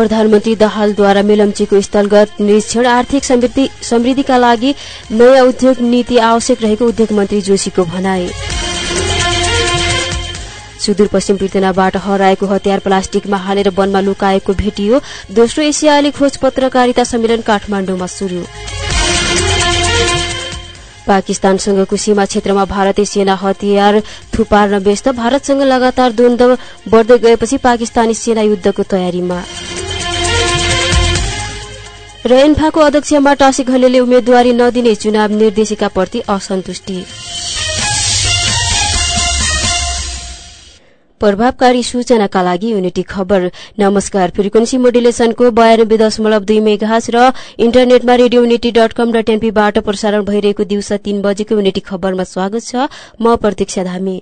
प्रधानमन्त्री दहालद्वारा मेलम्चीको स्थलगत निरीक्षण आर्थिक समृद्धिका लागि नयाँ उद्योग नीति आवश्यक रहेको उद्योग मन्त्री जोशीको भनाई। सुदूरपश्चिम पृतनाबाट हराएको हतियार प्लास्टिकमा हालेर वनमा लुकाएको भेटियो दोस्रो एसियाली खोज पत्रकारिता सम्मेलन काठमाडौँमा शुरू पाकिस्तानसँगको सीमा क्षेत्रमा भारतीय सेना हतियार थुपार्न व्यस्त भारतसँग लगातार द्वन्द बढ्दै गएपछि पाकिस्तानी सेना युद्धको तयारीमा। र एन्फाको अध्यक्षमा टासी घलेले उम्मेद्वारी नदिने चुनाव निर्देशिकाप्रति असन्तुष्टि। प्रभावकारी सूचनाका लागि युनिटी खबर। नमस्कार फ्रिक्वेन्सी मोडुलेसनको बयानब्बे दशमलव दुई मेघास र इन्टरनेटमा radio Unity dot com dot एनपीबाट प्रसारण भइरहेको दिउँसो तीन बजेको युनिटी खबरमा स्वागत छ। म प्रतीक्षा धामी।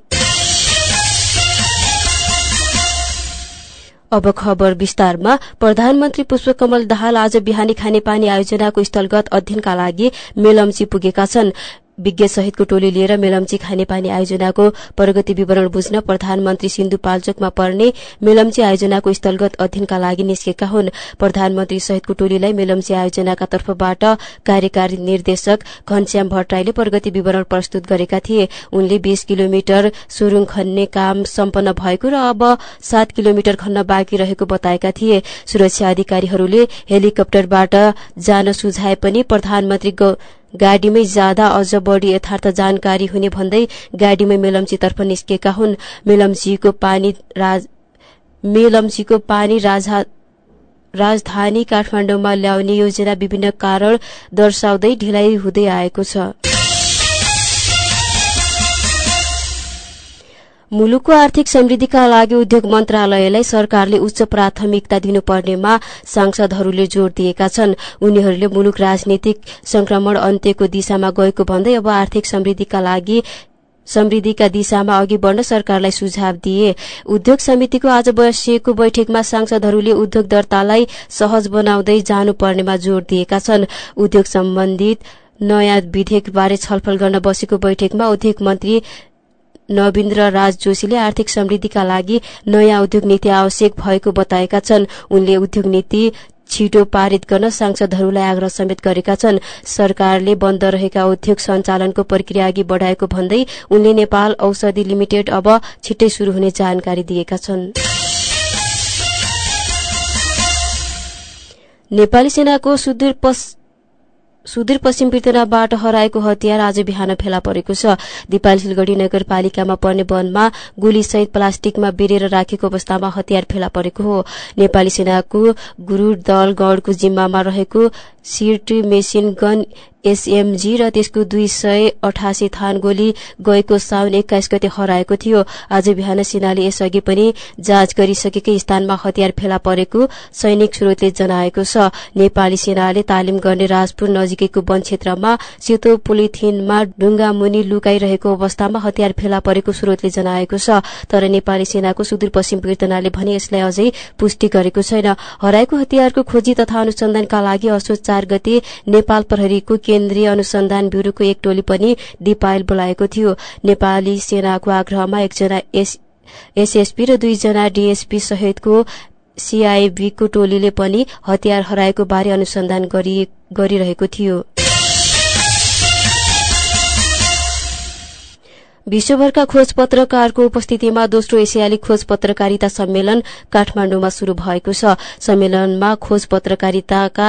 अब खबर विस्तारमा। प्रधानमन्त्री पुष्पकमल दाहाल आज बिहानी खानेपानी आयोजनाको स्थलगत अध्ययनका लागि मेलम्ची पुगेका छन्। विज्ञ सहितको टोली लिएर मेलम्ची खानेपानी आयोजनाको प्रगति विवरण बुझ्न प्रधानमन्त्री सिन्धुपाल्चोकमा पर्ने मेलम्ची आयोजनाको स्थलगत अध्ययनका लागि निस्केका हुन्। प्रधानमन्त्री सहितको टोलीलाई मेलम्ची आयोजनाका तर्फबाट कार्यकारी निर्देशक घनश्याम भट्टराईले प्रगति विवरण प्रस्तुत गरेका थिए। उनले बीस किलोमिटर सुरुङ खन्ने काम सम्पन्न भएको र अब सात किलोमिटर खन्न बाँकी रहेको बताएका थिए। सुरक्षा अधिकारीहरूले हेलिकप्टरबाट जान सुझाए पनि प्रधानमन्त्री गाडीमै जाँदा अझ बढ़ी यथार्थ जानकारी हुने भन्दै गाडीमै मेलम्चीतर्फ निस्केका हुन्। मेलम्चीको पानी मेलम्चीको पानी राजधानी काठमाडौँमा ल्याउने योजना विभिन्न कारण दर्शाउँदै ढिलाइ हुँदै आएको छ। मुलुकको आर्थिक समृद्धिका लागि उद्योग मन्त्रालयलाई सरकारले उच्च प्राथमिकता दिनुपर्नेमा सांसदहरूले जोड़ दिएका छन्। उनीहरूले मुलुक राजनीतिक संक्रमण अन्त्यको दिशामा गएको भन्दै अब आर्थिक समृद्धिका लागि समृद्धिका दिशामा अघि बढ़न सरकारलाई सुझाव दिए। उद्योग समितिको आज बसिएको बैठकमा सांसदहरूले उद्योग दर्तालाई सहज बनाउँदै जानुपर्नेमा जोड़ दिएका छन्। उद्योग सम्बन्धित नयाँ विधेयकबारे छलफल गर्न बसेको बैठकमा उद्योग मन्त्री नवीन्द्र राज जोशीले आर्थिक समृद्धिका लागि नयाँ उद्योग नीति आवश्यक भएको बताएका छन्। उनले उद्योग नीति छिटो पारित गर्न सांसदहरूलाई आग्रह समेत गरेका छन्। सरकारले बन्द रहेका उद्योग सञ्चालनको प्रक्रिया अघि बढ़ाएको भन्दै उनले नेपाल औषधि लिमिटेड अब छिट्टै शुरू हुने जानकारी दिएका छन्। नेपाली सेनाको सुदूर सुदूरपश्चिम पृथ्वीबाट हराएको हतियार आज बिहान फेला परेको छ। दिपाल सिलगढ़ी नगरपालिकामा पर्ने वनमा गोलीसहित प्लास्टिकमा बेरेर राखेको अवस्थामा हतियार फेला परेको हो। नेपाली सेनाको गुरूर दल गढ़को जिम्मामा रहेको सिर्ट मेसिन गन एसएमजी र त्यसको दुई सय अठासी थान गोली गएको साउन एक्काइस गते हराएको थियो। आज बिहान सेनाले यसअघि पनि जाँच गरिसकेकै स्थानमा हतियार फेला परेको सैनिक स्रोतले जनाएको छ। नेपाली सेनाले तालिम गर्ने राजपुर नजिकैको वन क्षेत्रमा सेतो पोलिथिनमा ढुङ्गा मुनि लुकाइरहेको अवस्थामा हतियार फेला परेको स्रोतले जनाएको छ। तर नेपाली सेनाको सुदूरपश्चिम कीर्तनाले भने यसलाई अझै पुष्टि गरेको छैन। हराएको हतियारको खोजी तथा अनुसन्धानका लागि असोज चार गते नेपाल प्रहरीको केन्द्रीय अनुसन्धान ब्यूरोको एक टोली पनि दिपायल बोलाएको थियो। नेपाली सेनाको आग्रहमा एकजना एसएसपी र दुईजना डीएसपी सहितको सीआईबीको टोलीले पनि हतियार हराएको बारे अनुसन्धान गरिरहेको थियो। विश्वभरका खोज पत्रकारको उपस्थितिमा दोस्रो एसियाली खोज पत्रकारिता सम्मेलन काठमाण्डुमा शुरू भएको छ। सम्मेलनमा खोज पत्रकारिताका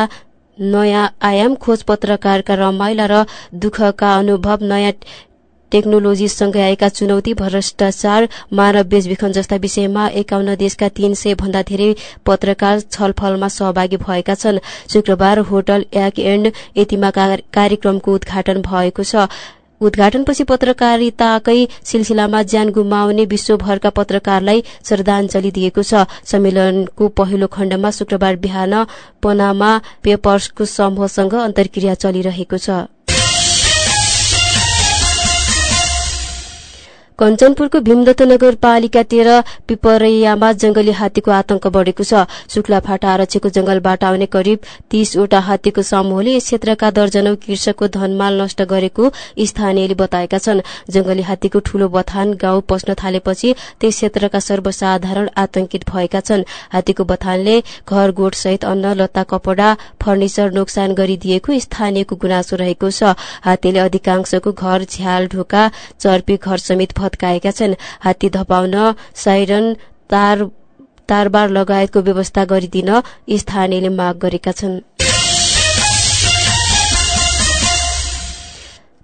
नयाँ आयाम खोज पत्रकारका रमाइला र दुःखका अनुभव नयाँ टेक्नोलोजीसँगै आएका चुनौती भ्रष्टाचार मानव बेचबिखन जस्ता विषयमा एकाउन्न देशका तीन सय भन्दा धेरै पत्रकार छलफलमा सहभागी भएका छन्। शुक्रबार होटल एक एण्ड यतिमा कार्यक्रमको उद्घाटन भएको छ। उद्घाटनपछि पत्रकारिताकै सिलसिलामा ज्यान गुमाउने विश्वभरका पत्रकारलाई श्रद्धाञ्जली दिएको छ। सम्मेलनको पहिलो खण्डमा शुक्रबार बिहान पनामा पेपर्सको समूहसँग अन्तर्क्रिया चलिरहेको छ। कञ्चनपुरको भीमदत्त नगरपालिका तेह्र पिपरैयामा जंगली हात्तीको आतंक बढ़ेको छ। शुक्लाफाटा आरक्षको जंगलबाट आउने करिब तीसवटा हात्तीको समूहले यस क्षेत्रका दर्जनौ कृषकको धनमाल नष्ट गरेको स्थानीयले बताएका छन्। जंगली हात्तीको ठूलो बथान गाउँ पस्न थालेपछि त्यस क्षेत्रका सर्वसाधारण आतंकित भएका छन्। हात्तीको बथानले घर गोठ सहित अन्न लत्ता कपड़ा फर्निचर नोक्सान गरिदिएको स्थानीयको गुनासो रहेको छ। हात्तीले अधिकांशको घर झ्याल ढोका चर्पी घर समेत भत्काएका छन्। हात्ती धपाउन साइरन तार तारबार लगायतको व्यवस्था गरिदिन स्थानीयले माग गरेका छन्।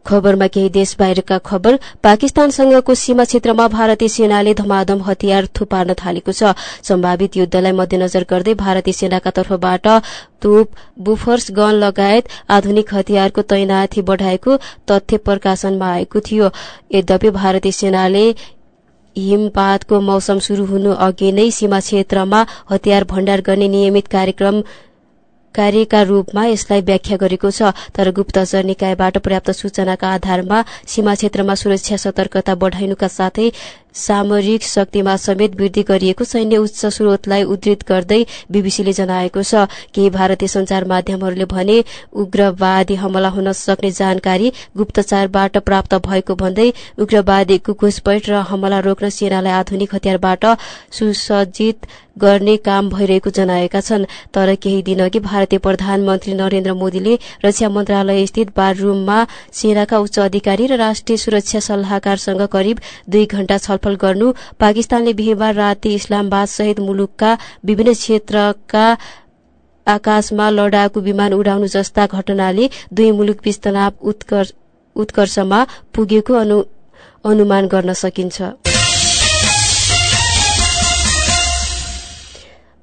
खबरमा केही देश बाहिरका खबर। पाकिस्तानसँगको सीमा क्षेत्रमा भारतीय सेनाले धमाधम हतियार थुपार्न थालेको छ। सम्भावित युद्धलाई मध्यनजर गर्दै भारतीय सेनाका तर्फबाट तोप बुफर्स गन लगायत आधुनिक हतियारको तैनाथी बढ़ाएको तथ्य प्रकाशनमा आएको थियो। यद्यपि भारतीय सेनाले हिमपातको मौसम शुरू हुनु अघि नै सीमा क्षेत्रमा हतियार भण्डार गर्ने नियमित कार्यक्रम कार्यका रूपमा यसलाई व्याख्या गरेको छ। तर गुप्तचर निकायबाट पर्याप्त सूचनाका आधारमा सीमा क्षेत्रमा सुरक्षा सतर्कता बढ़ाइनुका साथै सामरिक शक्तिमा समेत वृद्धि गरिएको सैन्य उच्च स्रोतलाई उद्धृत गर्दै बीबीसीले जनाएको छ। केही भारतीय संचार माध्यमहरूले भने उग्रवादी हमला हुन सक्ने जानकारी गुप्तचारबाट प्राप्त भएको भन्दै उग्रवादीको घुसपैठ र हमला रोक्न सेनालाई आधुनिक हतियारबाट सुसज्जित गर्ने काम भइरहेको जनाएका छन्। तर केही दिनअघि भारतीय प्रधानमन्त्री नरेन्द्र मोदीले रक्षा मन्त्रालय स्थित बार रूममा सेनाका उच्च अधिकारी र राष्ट्रिय सुरक्षा सल्लाहकारसँग करिब दुई घण्टा छलफल गर्नु पाकिस्तानले बिहिबार राति इस्लामाबाद सहित मुलुकका विभिन्न क्षेत्रका आकाशमा लडाकु विमान उडाउनु जस्ता घटनाले दुई मुलुक तनाव उत्कर्षमा पुगेको अनुमान गर्न सकिन्छ।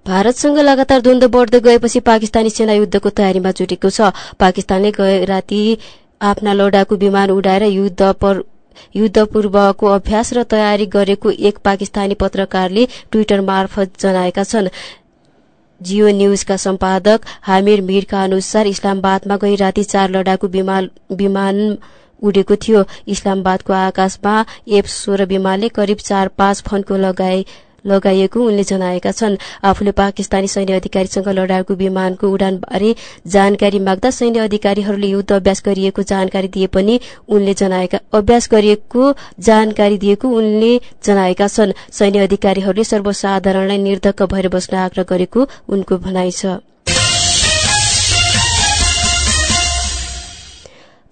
भारतसँग लगातार द्वन्द बढ़दै गएपछि पाकिस्तानी सेना युद्धको तयारीमा जुटेको छ। पाकिस्तानले गए राति आफ्ना लडाकु विमान उडाएर युद्ध पूर्वको अभ्यास र तयारी गरेको एक पाकिस्तानी पत्रकारले ट्विटर मार्फत जनाएका छन्। जियो न्यूजका सम्पादक हामिर मीरका अनुसार इस्लामाबादमा गई राति चार लडाकु विमान उडेको थियो। इस्लामाबादको आकाशमा एफ सोह्र विमानले करिब चार पाँच फन्को लगाए लगाइएको। उनले जनाएका छन् आफूले पाकिस्तानी सैन्य अधिकारीसँग लडाकु विमानको उडानबारे जानकारी माग्दा सैन्य अधिकारीहरूले युद्ध अभ्यास गरिएको जानकारी दिए पनि उनले जनाएका अभ्यास गरिएको जानकारी दिएको उनले जनाएका छन्। सैन्य अधिकारीहरूले सर्वसाधारणलाई निर्धक्क भएर बस्न आग्रह गरेको उनको भनाइ छ।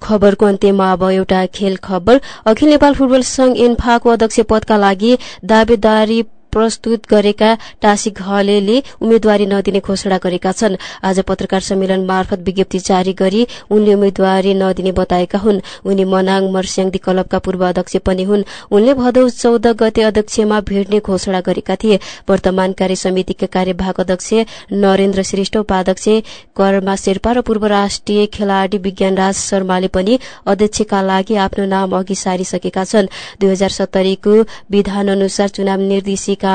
खबरको अन्त्यमा अब एउटा खेल खबर। अखिल नेपाल फुटबल संघ एन्फाको अध्यक्ष पदका लागि दावेदारी प्रस्तुत गरेका टासी घलेले उम्मेद्वारी नदिने घोषणा गरेका छन्। आज पत्रकार सम्मेलन मार्फत विज्ञप्ति जारी गरी उनले उम्मेद्वारी नदिने बताएका हुन्। उनी मनाङ मर्स्याङदी क्लबका पूर्व अध्यक्ष पनि हुन्। उनले भदौ चौध गते अध्यक्षमा भेट्ने घोषणा गरेका थिए। वर्तमान कार्य समितिका कार्यवाहक अध्यक्ष नरेन्द्र श्रेष्ठ उपाध्यक्ष कर्मा शेर्पा र पूर्व राष्ट्रिय खेलाड़ी विज्ञानराज शर्माले पनि अध्यक्षका लागि आफ्नो नाम अघि सारिसकेका छन्। दुई हजार सत्तरीको विधान अनुसार चुनाव निर्देशिक निर्देशिका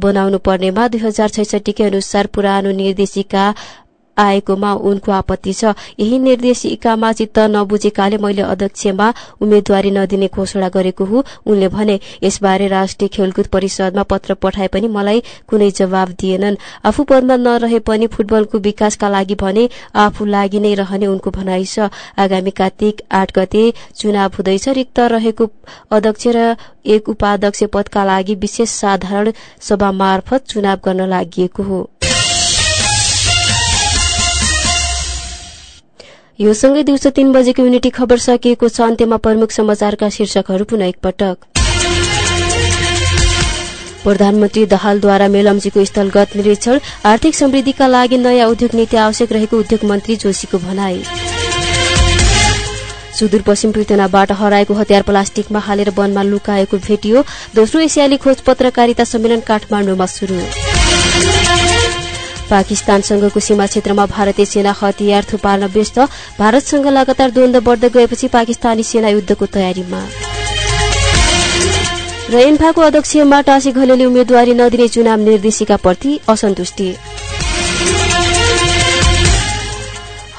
बनाउनु पर्नेमा दुई हजार छैसठीकै अनुसार पुरानो निर्देशिका आएकोमा उनको आपत्ति छ। यही निर्देशिकामा चित्त नबुझेकाले मैले अध्यक्षमा उम्मेद्वारी नदिने घोषणा गरेको हुँ। उनले भने यसबारे राष्ट्रिय खेलकुद परिषदमा पत्र पठाए पनि मलाई कुनै जवाब दिएनन्। आफू पदमा नरहे पनि फुटबलको विकासका लागि भने आफू लागि नै रहने उनको भनाइ छ। आगामी कार्तिक आठ गते चुनाव हुँदैछ। रिक्त रहेको अध्यक्ष र एक उपाध्यक्ष पदका लागि विशेष साधारण सभा मार्फत चुनाव गर्न लागि हो। यो सँगै दिउँसो तीन बजेको युनिटी खबर सकिएको छ। अन्त्यमा प्रमुख समाचारका शीर्षकहरू पुनः एकपटक। प्रधानमन्त्री दहालद्वारा मेलम्चीको स्थलगत निरीक्षण। आर्थिक समृद्धिका लागि नयाँ उद्योग नीति आवश्यक रहेको उद्योग मन्त्री जोशीको भनाई। सुदूरपश्चिम पृथनाबाट हराएको हतियार प्लास्टिकमा हालेर वनमा लुकाएको भेटियो। दोस्रो एसियाली खोज पत्रकारिता सम्मेलन काठमाडौँमा शुरू पाकिस्तानसँगको सीमा क्षेत्रमा भारतीय सेना हतियार थुपार्न व्यस्त। भारतसँग लगातार द्वन्द बढ़दै गएपछि पाकिस्तानी सेना युद्धको तयारीमा। र एन्फाको अध्यक्षमा टासी घलेले उम्मेद्वारी नदिने चुनाव निर्देशिकाप्रति असन्तुष्टि।